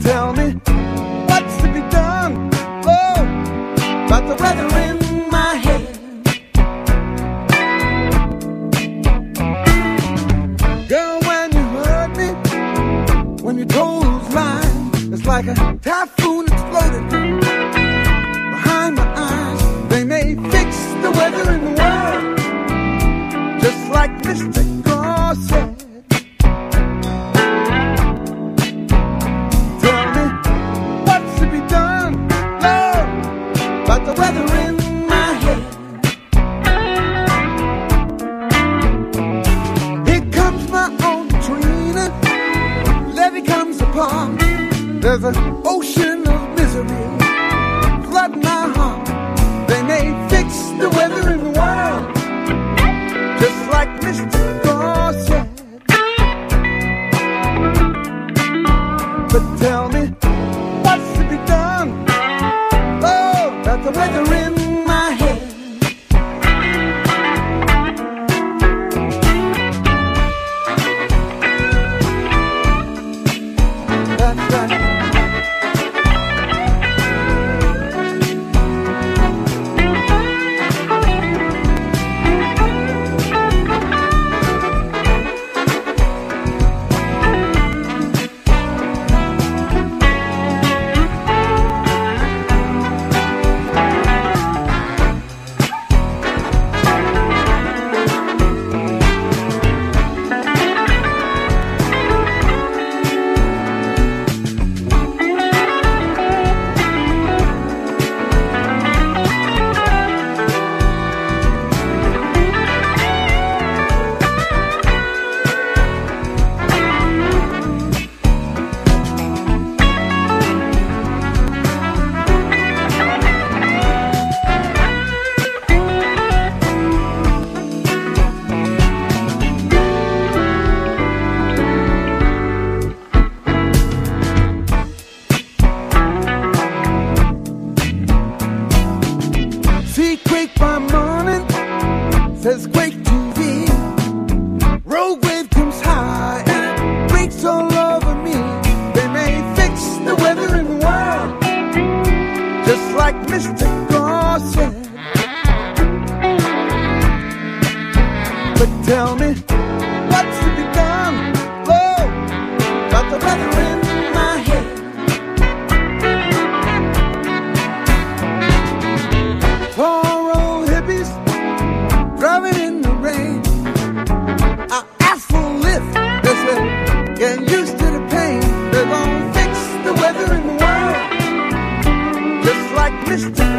Tell me what's to be done. Oh, about the weather in my head. Girl, when you hurt me, when you told those lies, it's like a typhoon exploded. There's an ocean of misery flooding my heart. They may fix the weather in the world, just like Mr. Gore said. But tell me, what's to be done? Oh, about the weather in quake TV. Rogue high and all over me. They may fix the weather in the world, just like Mr. Said. But tell me, what's to be done? Christmas.